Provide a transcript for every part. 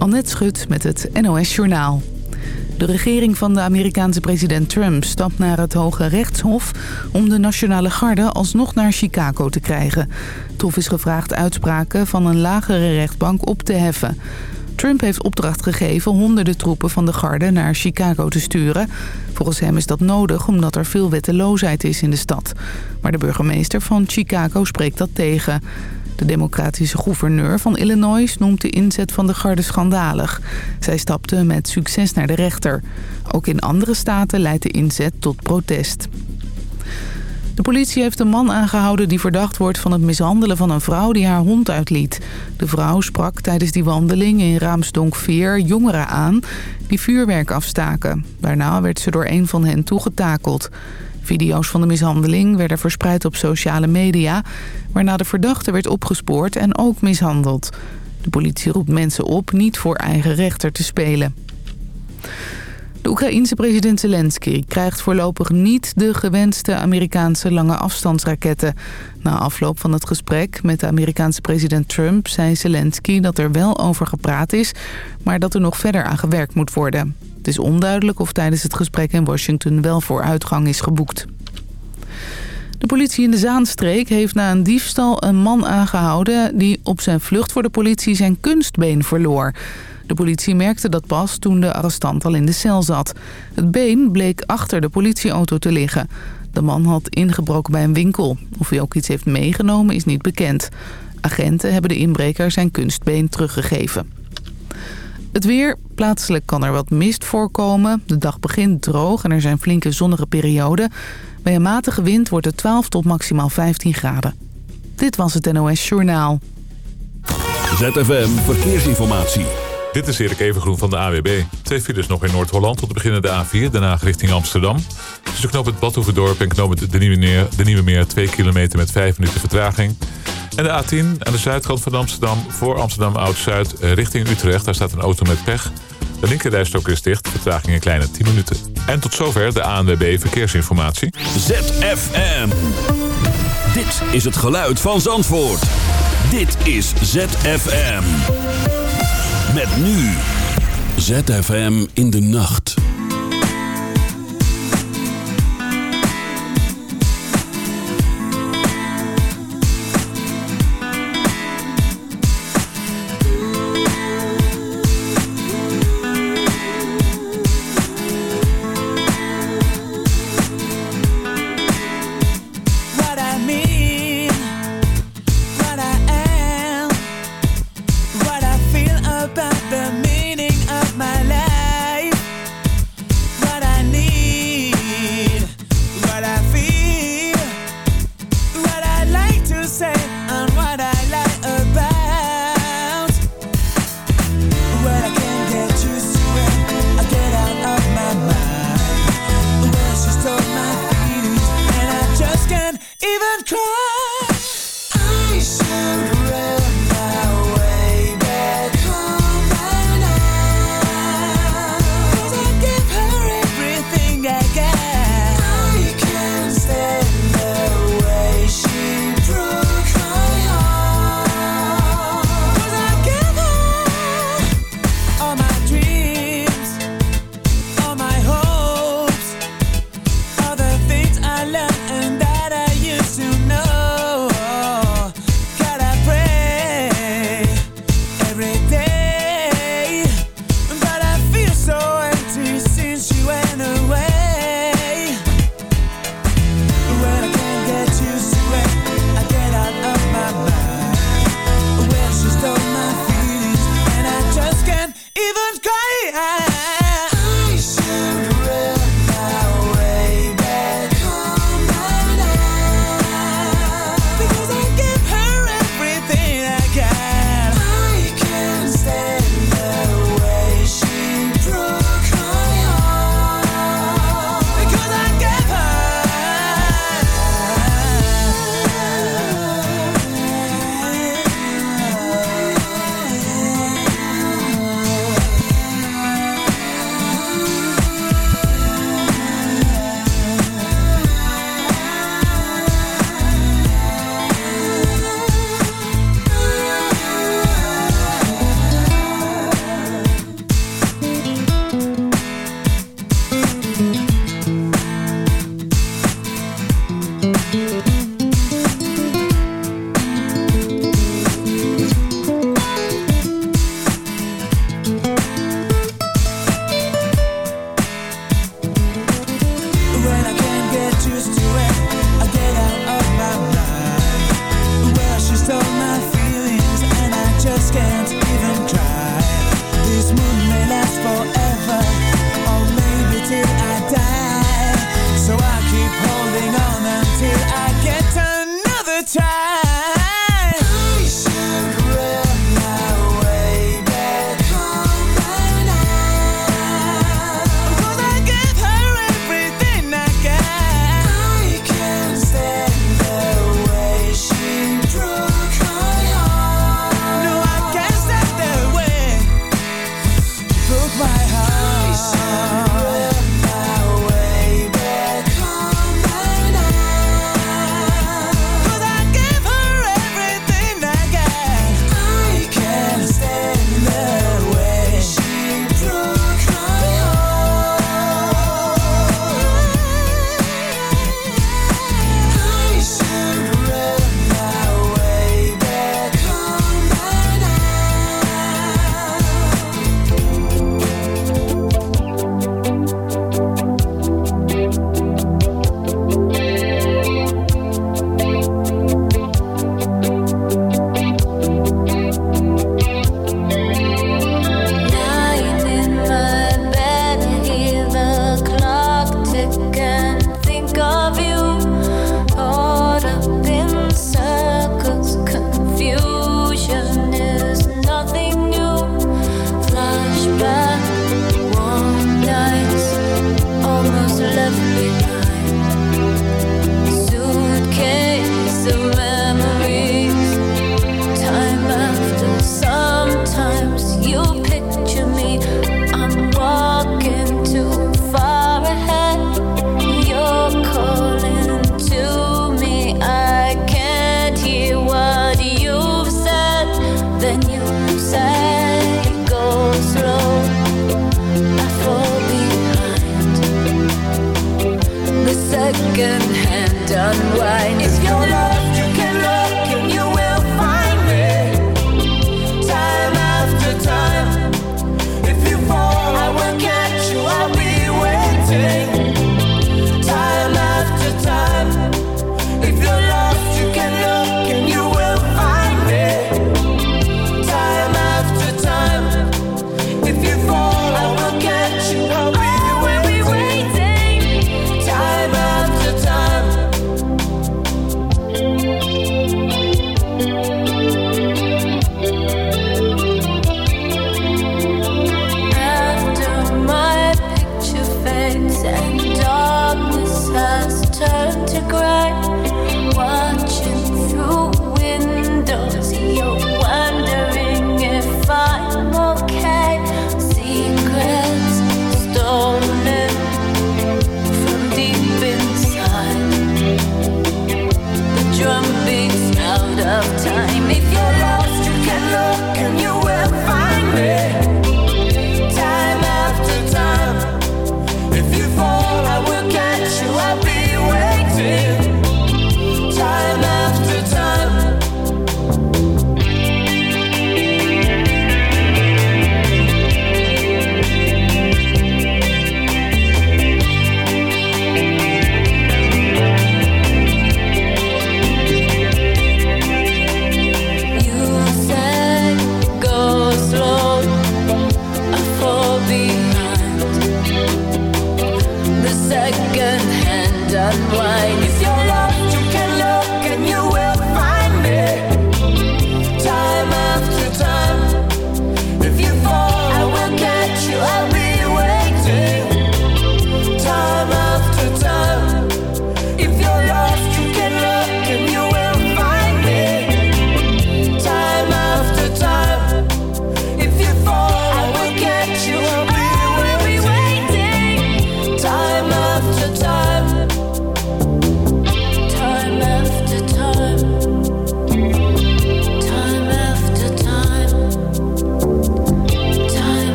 Annette Schut met het NOS Journaal. De regering van de Amerikaanse president Trump stapt naar het Hoge Rechtshof... om de Nationale Garde alsnog naar Chicago te krijgen. Het hof is gevraagd uitspraken van een lagere rechtbank op te heffen. Trump heeft opdracht gegeven honderden troepen van de garde naar Chicago te sturen. Volgens hem is dat nodig omdat er veel wetteloosheid is in de stad. Maar de burgemeester van Chicago spreekt dat tegen... De democratische gouverneur van Illinois noemt de inzet van de garde schandalig. Zij stapte met succes naar de rechter. Ook in andere staten leidt de inzet tot protest. De politie heeft een man aangehouden die verdacht wordt van het mishandelen van een vrouw die haar hond uitliet. De vrouw sprak tijdens die wandeling in Raamsdonkveer jongeren aan die vuurwerk afstaken. Daarna werd ze door een van hen toegetakeld. Video's van de mishandeling werden verspreid op sociale media... waarna de verdachte werd opgespoord en ook mishandeld. De politie roept mensen op niet voor eigen rechter te spelen. De Oekraïense president Zelensky krijgt voorlopig niet de gewenste Amerikaanse lange afstandsraketten. Na afloop van het gesprek met de Amerikaanse president Trump zei Zelensky dat er wel over gepraat is, maar dat er nog verder aan gewerkt moet worden. Het is onduidelijk of tijdens het gesprek in Washington wel vooruitgang is geboekt. De politie in de Zaanstreek heeft na een diefstal een man aangehouden... die op zijn vlucht voor de politie zijn kunstbeen verloor. De politie merkte dat pas toen de arrestant al in de cel zat. Het been bleek achter de politieauto te liggen. De man had ingebroken bij een winkel. Of hij ook iets heeft meegenomen is niet bekend. Agenten hebben de inbreker zijn kunstbeen teruggegeven. Het weer. Plaatselijk kan er wat mist voorkomen. De dag begint droog en er zijn flinke zonnige perioden. Bij een matige wind wordt het 12 tot maximaal 15 graden. Dit was het NOS Journaal. ZFM Verkeersinformatie. Dit is Erik Evengroen van de AWB. Twee files nog in Noord-Holland tot beginnen de A4, daarna richting Amsterdam. Tussen knoop het Badhoevedorp en knoop het de Nieuwe, Meer, de Nieuwe Meer 2 kilometer met 5 minuten vertraging. En de A10 aan de zuidkant van Amsterdam voor Amsterdam Oud-Zuid richting Utrecht. Daar staat een auto met pech. De linkerrijstok is dicht, vertraging een kleine 10 minuten. En tot zover de ANWB Verkeersinformatie. ZFM. Dit is het geluid van Zandvoort. Dit is ZFM. Met nu. ZFM in de nacht.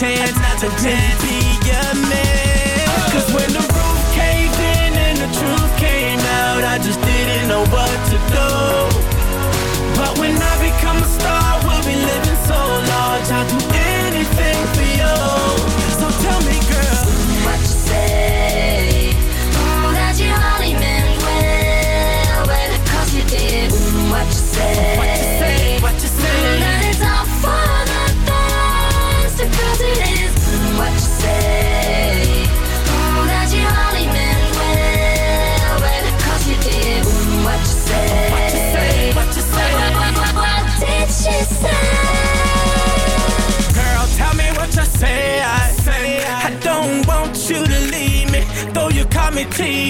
chance, not a chance.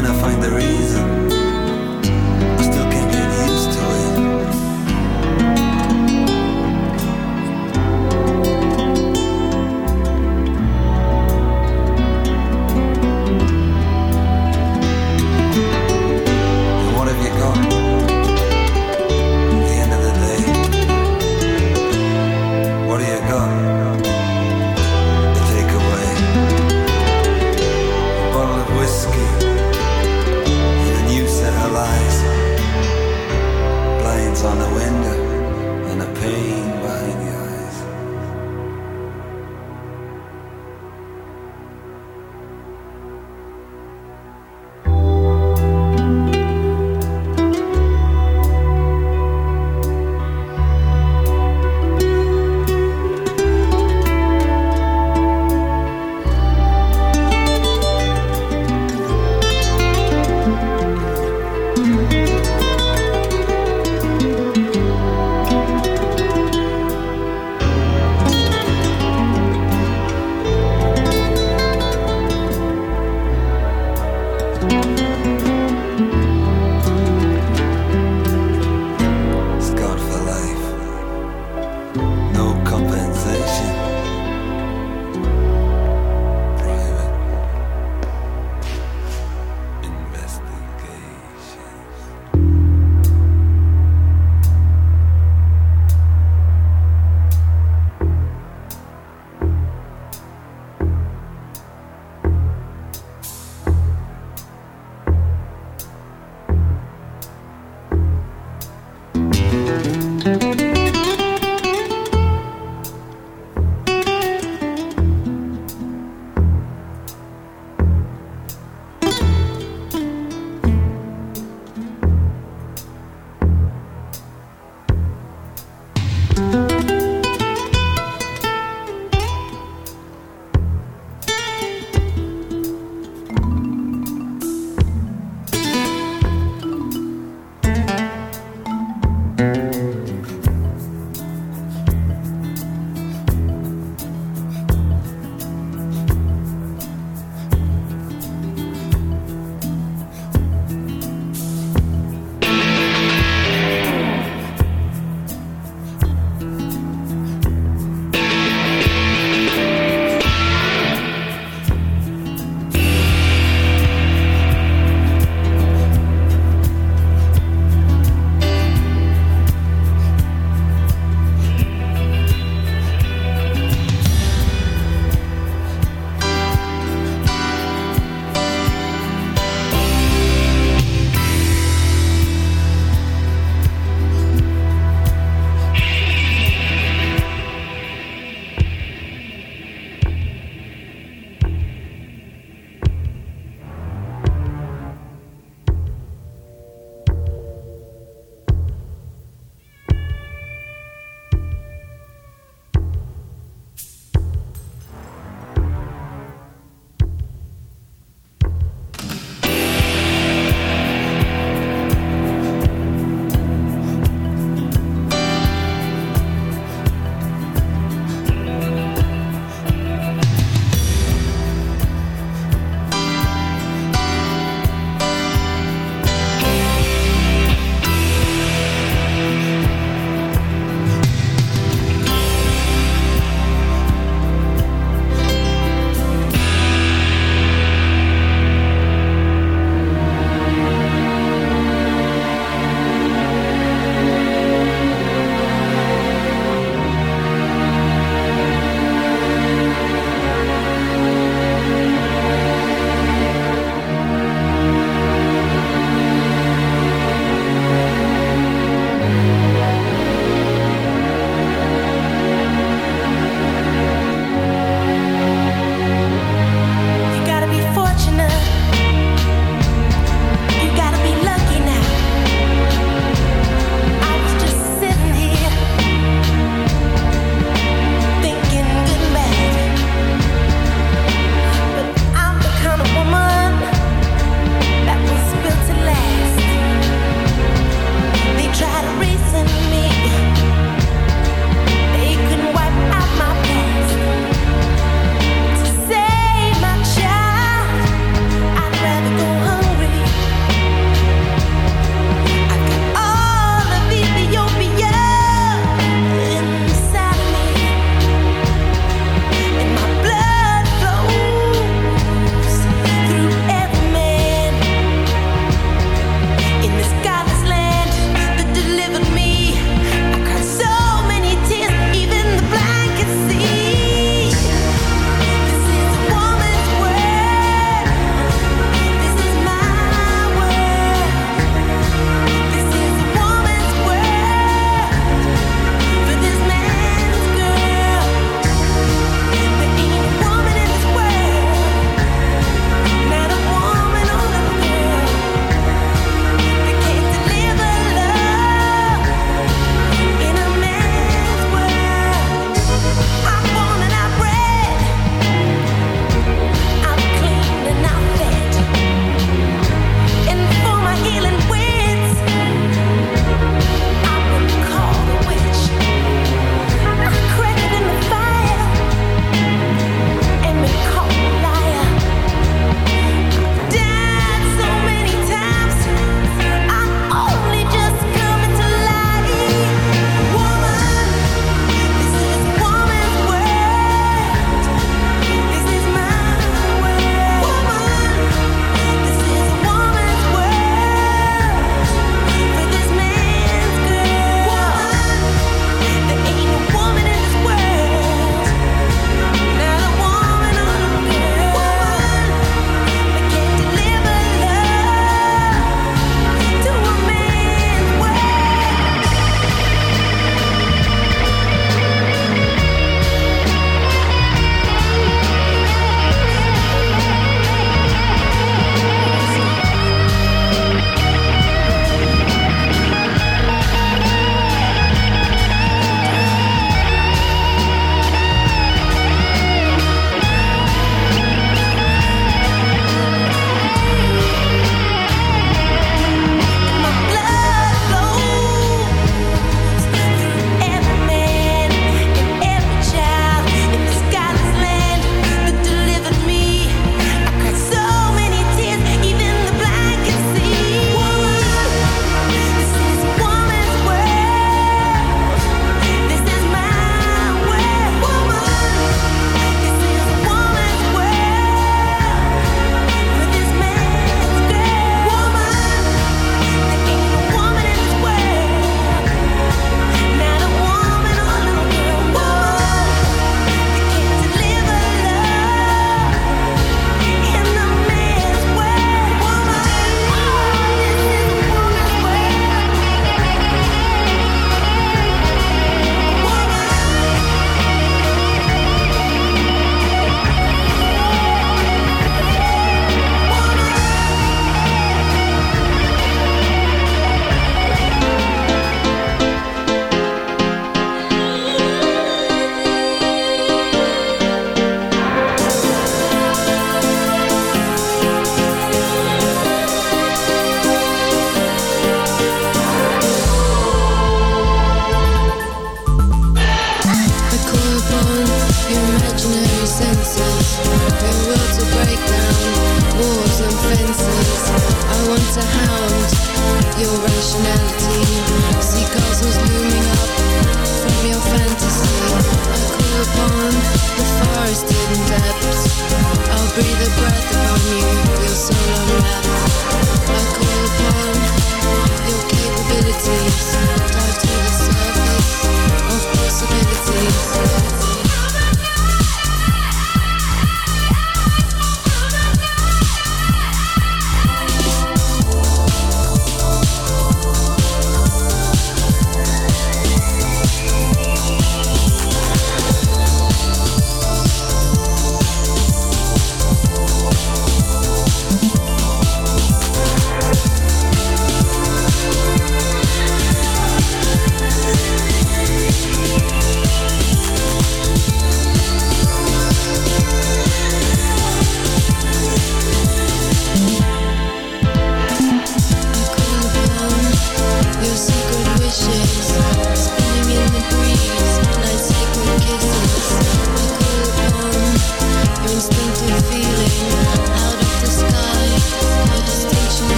when I find the reason.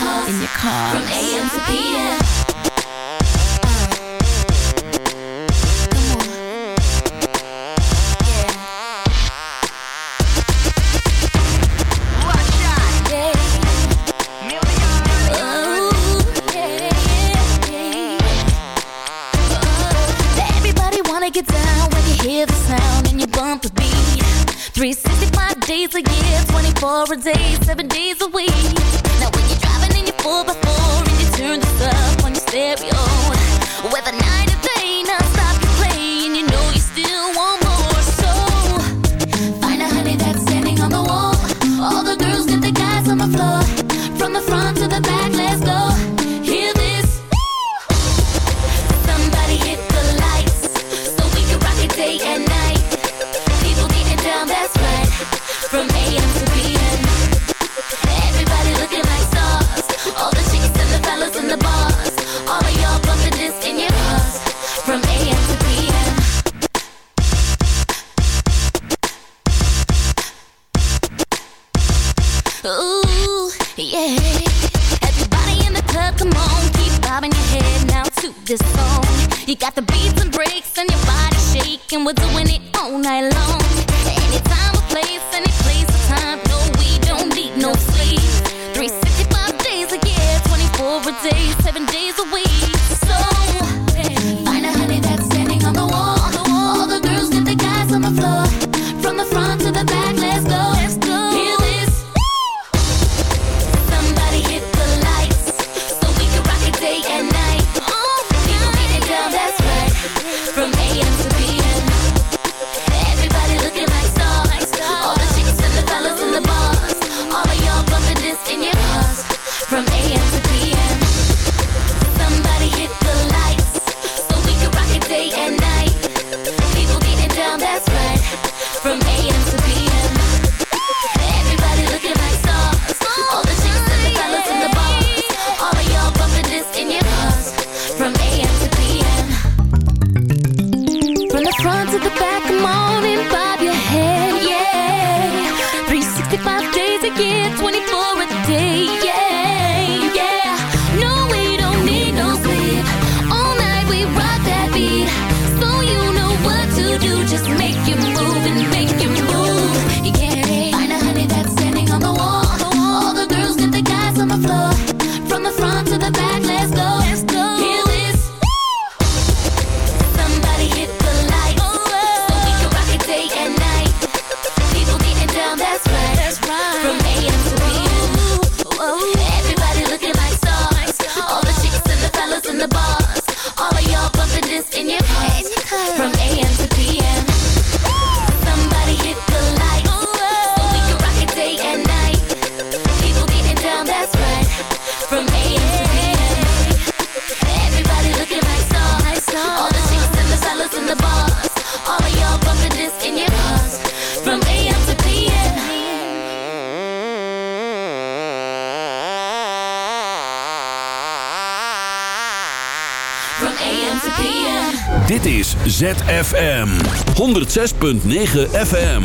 in your car. From AM to PM. and we're doing it all night long. Any time, a place, any place, a time. No, we don't need no sleep. 365 days a year, 24 a day, seven days a week ZFM. 106.9 FM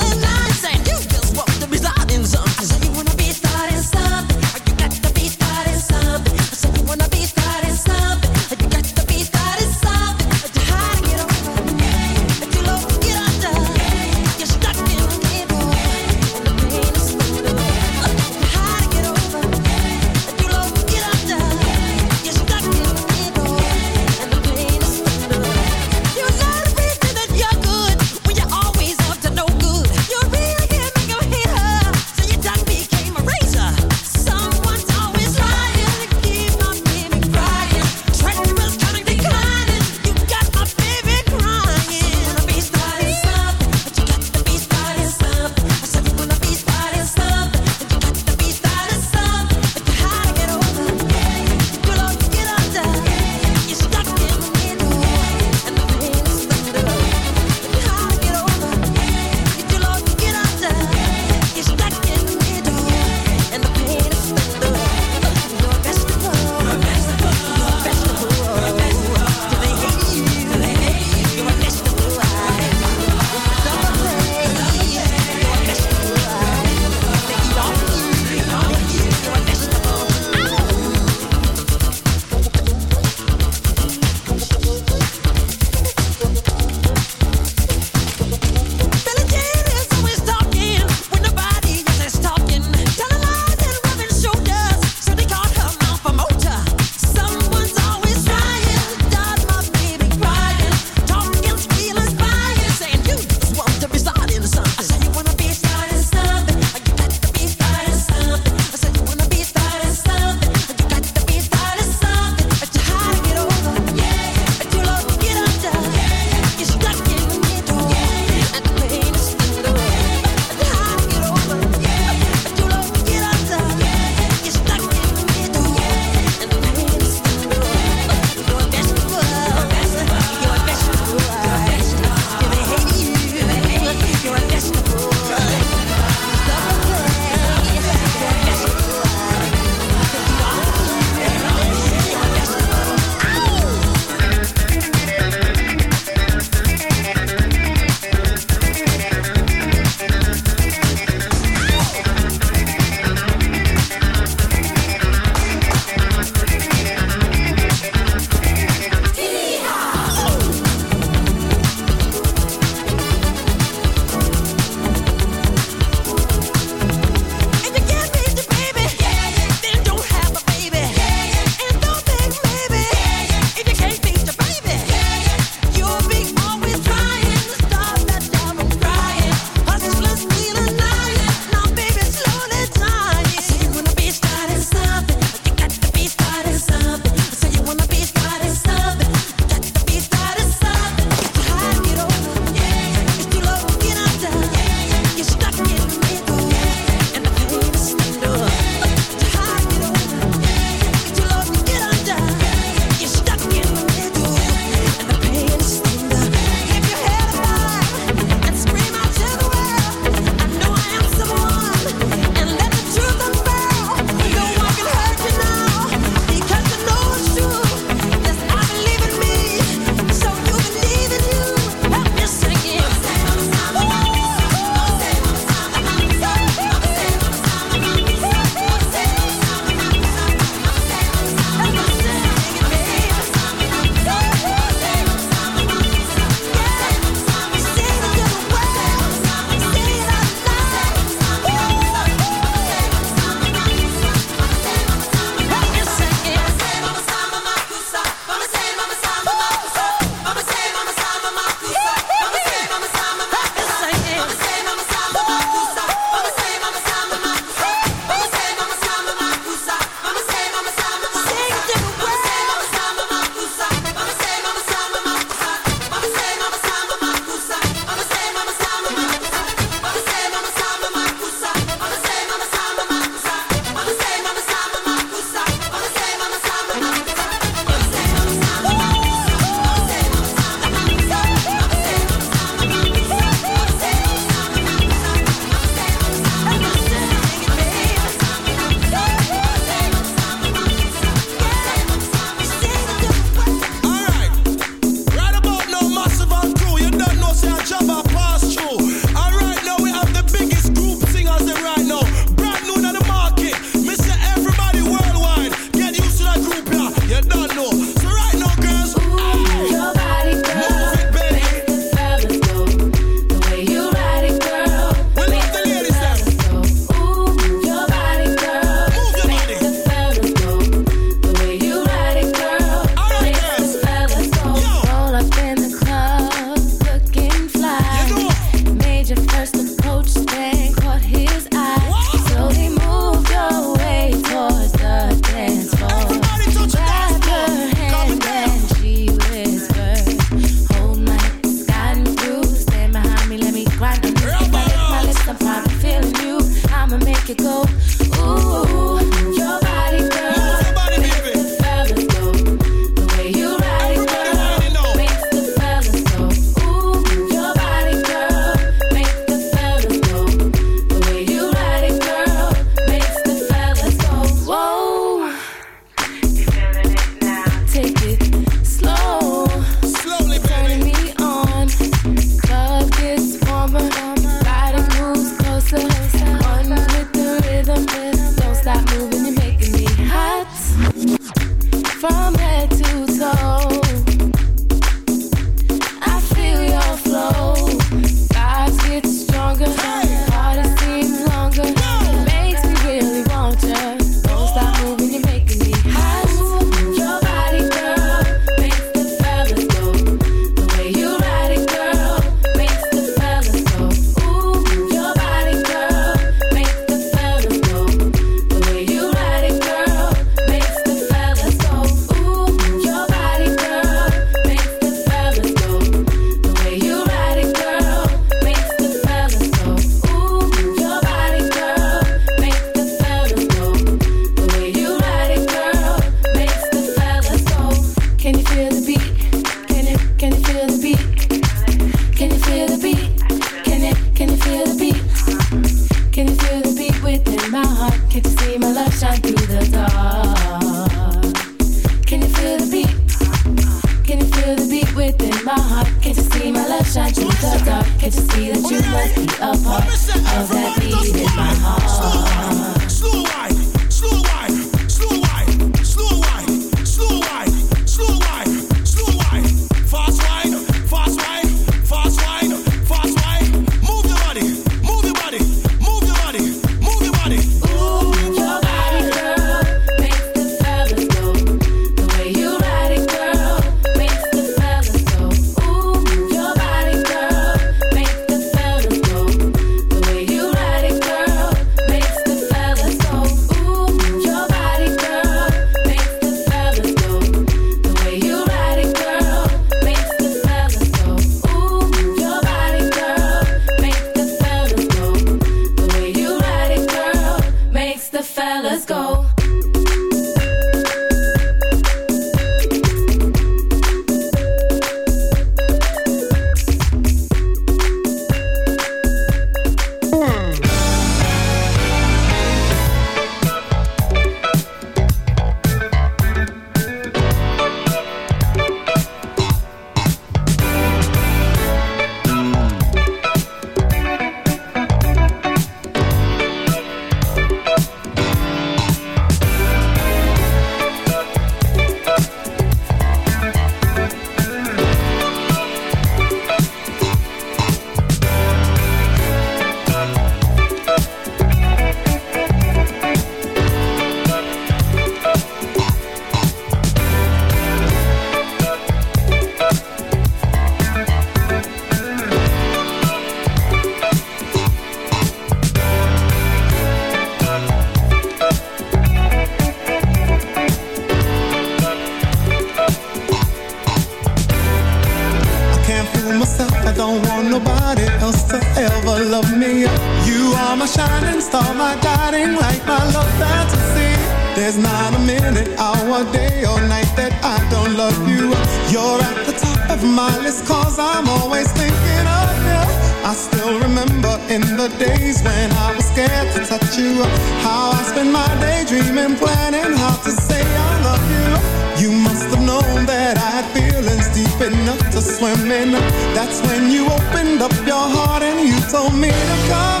dreaming, planning how to say I love you. You must have known that I had feelings deep enough to swim in. That's when you opened up your heart and you told me to come.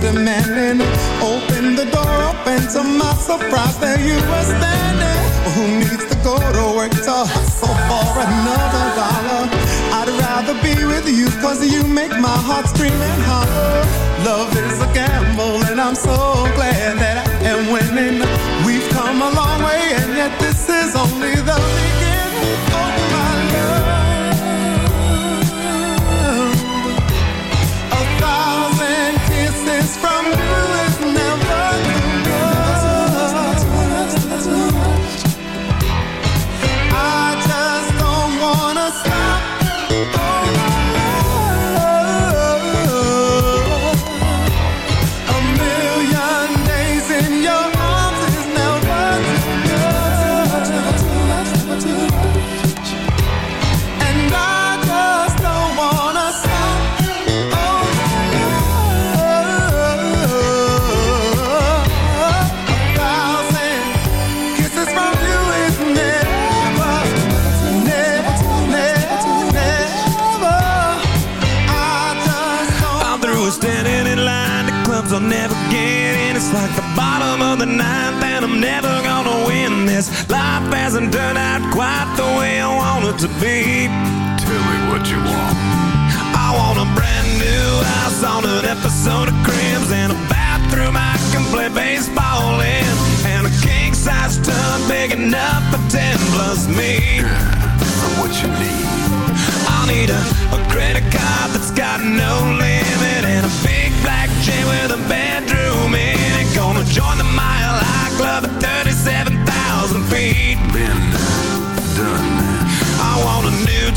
Demanding. Open the door up, and to my surprise, there you were standing. Who needs to go to work to hustle for another dollar? I'd rather be with you, cause you make my heart scream and holler. Love is a gamble, and I'm so glad that I am winning. We've come a long way, and yet this is only the beginning Hasn't turned out quite the way I want it to be. Tell me what you want. I want a brand new house on an episode of Cribs and a bathroom I can play baseball in, and a king size tub big enough for ten plus me. What you need? I'll need a, a credit card that's got no limit and a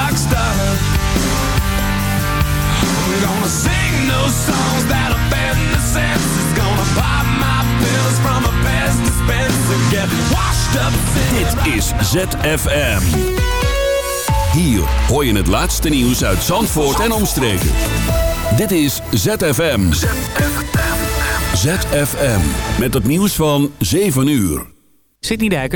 gonna sing those songs that offend the senses. Gonna pop my pills from a best dispenser. Get washed up. Dit is ZFM. Hier hoor je het laatste nieuws uit Zandvoort en omstreken. Dit is ZFM. ZFM. Met het nieuws van 7 uur. Sidney Dijker